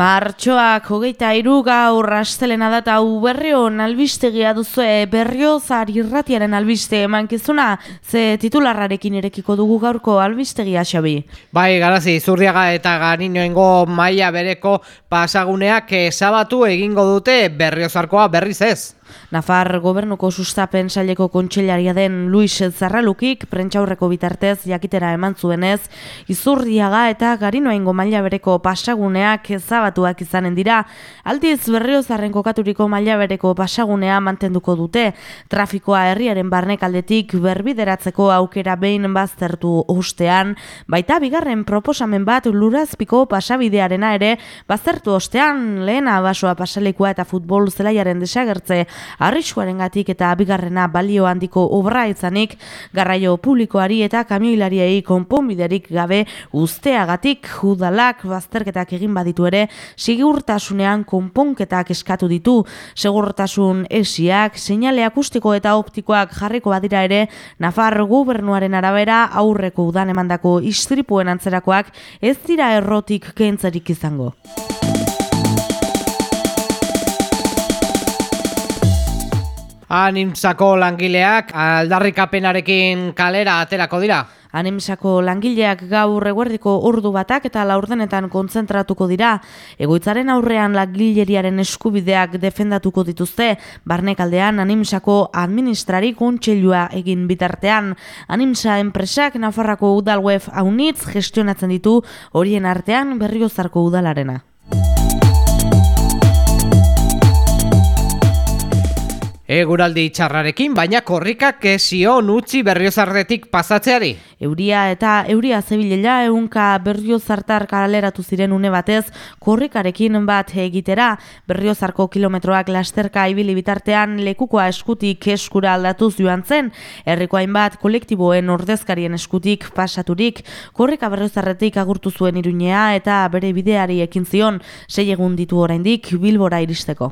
Martxoak hogeita iru gaur astelena data berrion albistegia duzue berriozar irratiaren albiste emankizuna ze titularrarekin erekiko dugu gaurko albistegia xabi. Bai, garazi, zurriaga eta garinoengo maila bereko pasaguneak esabatu egingo dute berriozarkoa berriz ez. Nafar gobernuko sustapen saileko kontseilaria den Luis Zarralukik prentxaurreko bitartez jakitera eman zuenez, izurriaga eta garinoengo maila bereko pasaguneak ezabatuak izanen dira, aldiz berriozarren kokaturiko maila bereko pasagunea mantenduko dute, trafikoa herriaren barnek aldetik berbideratzeko aukera behin baztertu ostean, baita bigarren proposamen bat lurazpiko pasabidearena ere baztertu ostean. Lehena basoa pasalekua eta futbol zelaiaren desagertze arriskuaren gatik eta bigarrena balio handiko obra izanik, garraio publikoari eta kamioilariei konponbiderik gabe usteagatik judalak bazterketak egin baditu ere, sigurtasunean konponketak eskatu ditu, segurtasun esiak, seinale akustiko eta optikoak jarriko badira ere, Nafar gubernuaren arabera aurreko udan emandako istripuen antzerakoak ez dira errotik kentzarik izango. Animsako langileak aldarrikapenarekin kalera aterako dira. Animsako langileak gaur eguerdiko ordu batak eta laurdenetan kontzentratuko dira. Egoitzaren aurrean langileriaren eskubideak defendatuko dituzte, barnekaldean Animsako administrari kontxelua egin bitartean. Animsa enpresak Nafarrako udalweb haunitz gestionatzen ditu horien artean berriozarko udalarena. Eguraldi txarrarekin, baina korrikak zion utzi berriozarretik pasatzeari. Euria eta euria zebilela eunka berriozartar karaleratu ziren une batez, korrikarekin bat egitera, berriozarko kilometroak lasterka ibili bitartean lekukoa eskutik eskura aldatu joan zen, herriko hainbat kolektiboen ordezkarien eskutik pasaturik, korrika berriozarretik agurtu zuen irunea eta bere bideari ekin zion, sei egun ditu oraindik bilbora iristeko.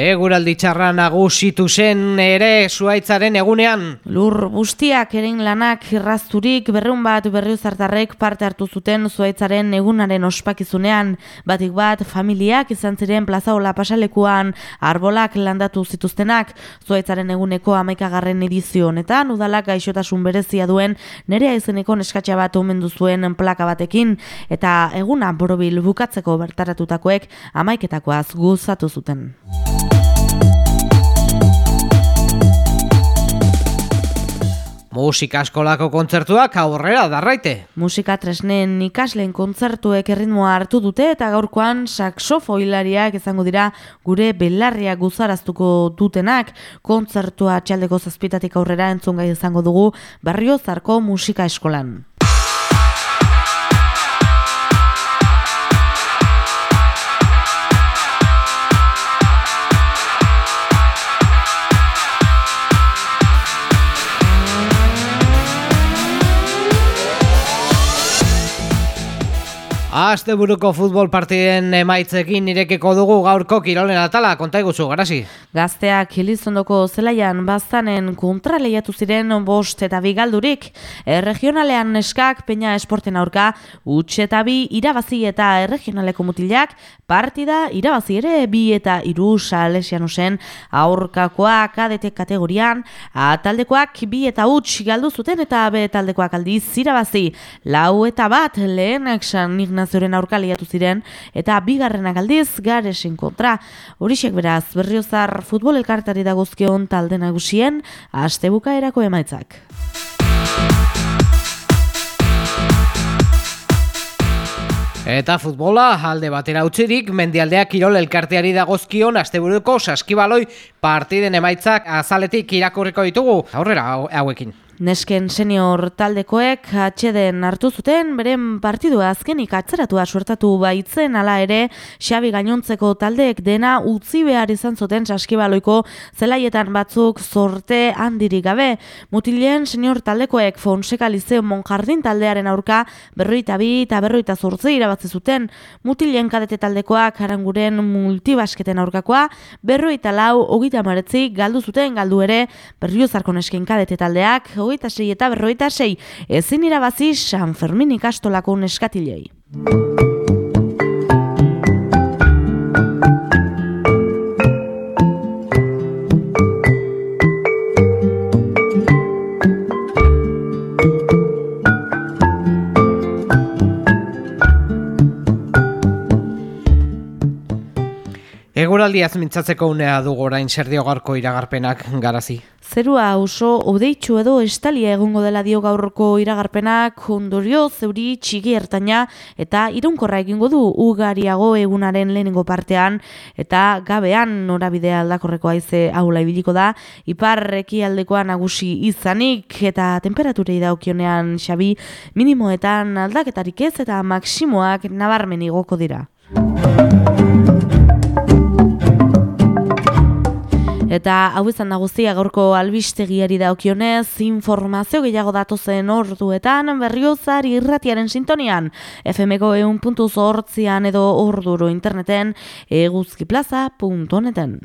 Eguraldi txarra nagusitu zen ere zuaitzaren egunean. Lur bustiak erein lanak irrazturik berreun bat berriuzartarrek parte hartu zuten zuaitzaren egunaren ospakizunean. Batik bat familiak izan ziren plazaola pasalekuan arbolak landatu zituztenak. Zuaitzaren eguneko amaikagarren edizio honetan udalak gaixotasun berezia duen nerea izeneko neskatxa bat omendu zuen plaka batekin. Eta eguna borobil bukatzeko bertaratutakoek amaiketakoaz guzatu zuten. Musika eskolako kontzertuak aurrera darraite. Musika tresnen ikasleen kontzertuek erritmoa hartu dute eta gaurkoan saksofoilariak izango dira gure belarria guzaraztuko dutenak. Kontzertua txaldeko zazpitatik aurrera entzungai izango dugu barrio zarko musika eskolan. Aste buruko futbol partiden emaitzekin irekeko dugu gaurko kirolen atala, konta eguzu, garasi. Gazteak Elizondoko zelaian bazanen kontra lehiatu ziren bost eta bigaldurik. Erregionalean neskak peña esporten aurka, utxe eta bi irabazi eta erregionaleko mutilak, partida irabazi ere bi eta iru salesian usen aurkakoak kadete kategorian, ataldekoak bi eta utx galdu zuten eta be taldekoak aldiz irabazi. Lau eta bat lehen eksan nazioren aurkaliatu ziren eta bigarrenak aldiz garesen kontra. Horixek beraz, berriozar futbol elkartari dagozkion talde nagusien, astebuka erako emaitzak. Eta futbola alde batera utzirik, mendialdeak kirol elkarteari dagozkion asteburuko saskibaloi partiden emaitzak azaletik irakurriko ditugu. Aurrera hauekin. Nesken senior taldekoek atxeden hartu zuten, beren partidua azkenik atzeratua suertatu baitzen ala ere, Xabi gainontzeko taldeek dena utzi behar izan zuten saskibaloiko zelaietan batzuk zorte handirik gabe. Mutilien senior taldekoek Fonseka Liceo Monjardin taldearen aurka berroita bi eta berroita zortze irabatze zuten. Mutilien kadete taldekoak haranguren multibasketen aurkakoa, berroita lau ogita maretzi galdu zuten galdu ere berriozarko nesken kadete taldeak, hogeita sei eta berroita sei, ezin irabazi San Fermin ikastolako neskatilei. Eguraldiaz mintzatzeko unea dugu orain serdio garko iragarpenak garazi. Zerua oso odeitxu edo estalia egongo dela dio gaurko iragarpenak ondorio zeuri txigi ertaina eta irunkorra egingo du ugariago egunaren lehenengo partean eta gabean norabidea aldakorreko haize aula ibiliko da iparreki aldekoa nagusi izanik eta temperaturei daukionean xabi minimoetan aldaketarik ez eta maksimoak nabarmen igoko dira. Eta hau izan da guztia gaurko albistegiari daukionez, informazio gehiago datozen orduetan berriozari irratiaren sintonian, FMko eun puntu edo orduro interneten eguzkiplaza.neten.